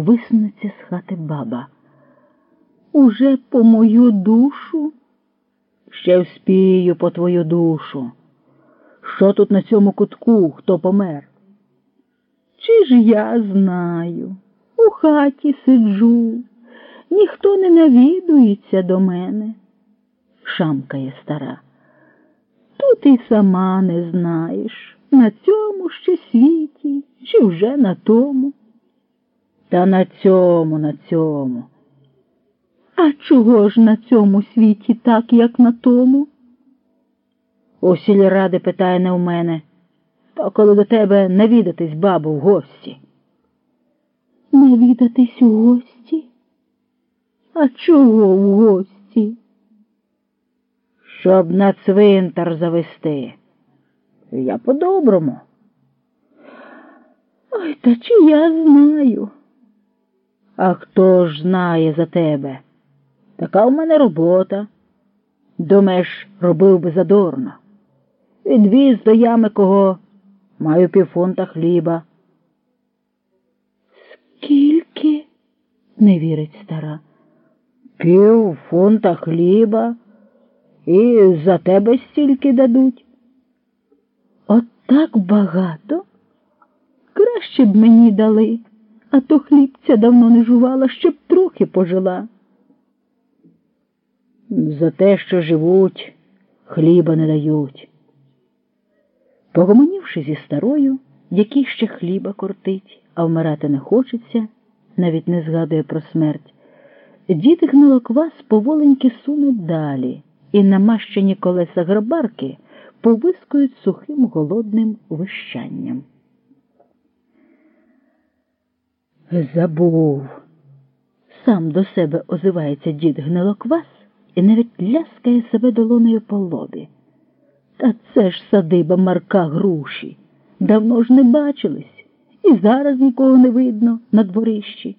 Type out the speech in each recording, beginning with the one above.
висунеться з хати баба. Уже по мою душу? Ще вспію по твою душу. Що тут на цьому кутку, хто помер? Чи ж я знаю? У хаті сиджу, ніхто не навідується до мене, шамкає стара. Тут і сама не знаєш, на цьому ще світі, чи вже на тому. Та на цьому, на цьому. А чого ж на цьому світі так, як на тому? У сільради питає не в мене, то коли до тебе навідатись, бабу, в гості. Навідатись у гості? А чого в гості? Щоб на цвинтар завести. Я по-доброму. Ой, та чи я знаю? А хто ж знає за тебе? Така в мене робота. Думаєш, робив би задорно. Відвіз до ями кого маю півфунта хліба. Скільки? не вірить стара. Пів фунта хліба і за тебе стільки дадуть. От так багато? Краще б мені дали, а то хлібця давно не жувала, щоб трохи пожила. За те, що живуть, хліба не дають. Погомонівши зі старою, який ще хліба кортить, а вмирати не хочеться, навіть не згадує про смерть, дід гнилоквас поволеньки сунуть далі, і намащені колеса грабарки повискують сухим голодним вищанням. Забув. Сам до себе озивається дід гнилоквас і навіть ляскає себе долоною по лобі. Та це ж садиба Марка груші. Давно ж не бачились, і зараз нікого не видно на дворищі.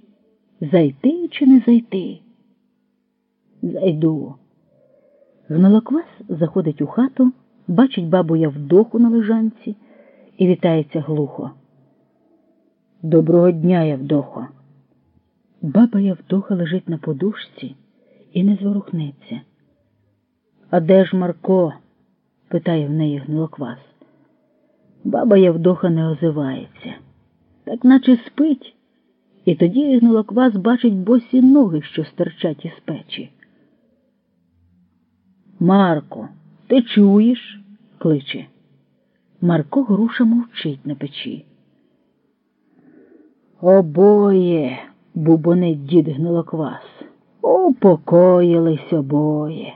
Зайти чи не зайти? Зайду. Гнилоквас заходить у хату, бачить бабу Явдоху на лежанці і вітається глухо. Доброго дня, Явдохо. Баба Явдоха лежить на подушці і не зворухнеться. А де ж Марко? питає в неї гнилоквас. Баба Явдоха не озивається, так наче спить, і тоді гнилоквас бачить босі ноги, що стирчать із печі. Марко, ти чуєш? кличе. Марко груша мовчить на печі. Обоє, бубонить дід гнилоквас. Упокоїлись обоє.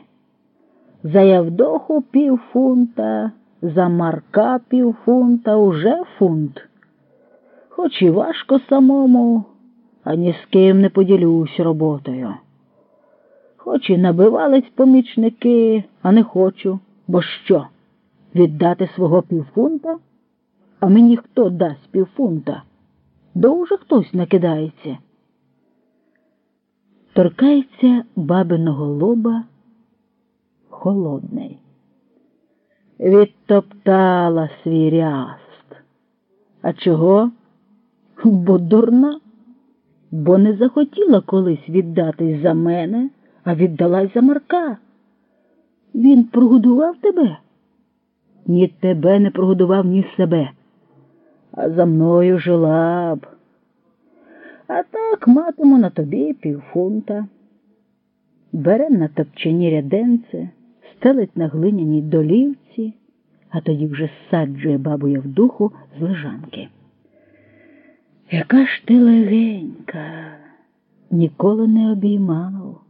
За Явдоху півфунта, за Марка півфунта уже фунт. Хоч і важко самому, а ні з ким не поділюсь роботою. Хоч і набивались помічники, а не хочу, бо що? Віддати свого півфунта? А мені хто дасть півфунта? Дуже хтось накидається. Торкається бабиного лоба холодний. Відтоптала свій ряст. А чого? Бо дурна, бо не захотіла колись віддатись за мене, а віддалась за Марка. Він прогодував тебе? Ні тебе не прогодував, ні себе, а за мною жила б. А так матиму на тобі півфунта. Бере на топчені ряденце, стелить на глиняній долівці, а тоді вже саджує бабу Явдуху з лежанки. Яка ж ти легенька, ніколи не обіймав,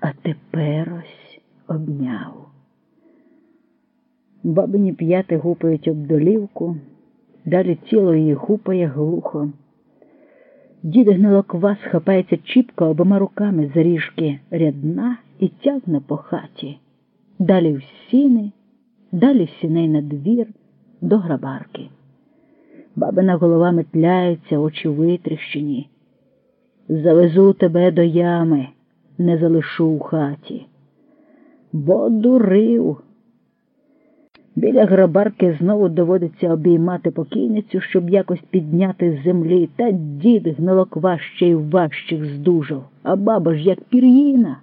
а тепер ось обняв. Бабині п'яти гупають об долівку, далі тіло її гупає глухо. Дід гнилоквас хапається чіпко обома руками за ріжки рядна і тягне по хаті. Далі в сіни, далі в сіней на двір, до грабарки. Бабина голова метляється, очі витріщені. Завезу тебе до ями, не залишу у хаті. Бо дурив. Біля грабарки знову доводиться обіймати покійницю, щоб якось підняти з землі, та дід й важчих здужав, а баба ж як пір'їна.